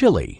chili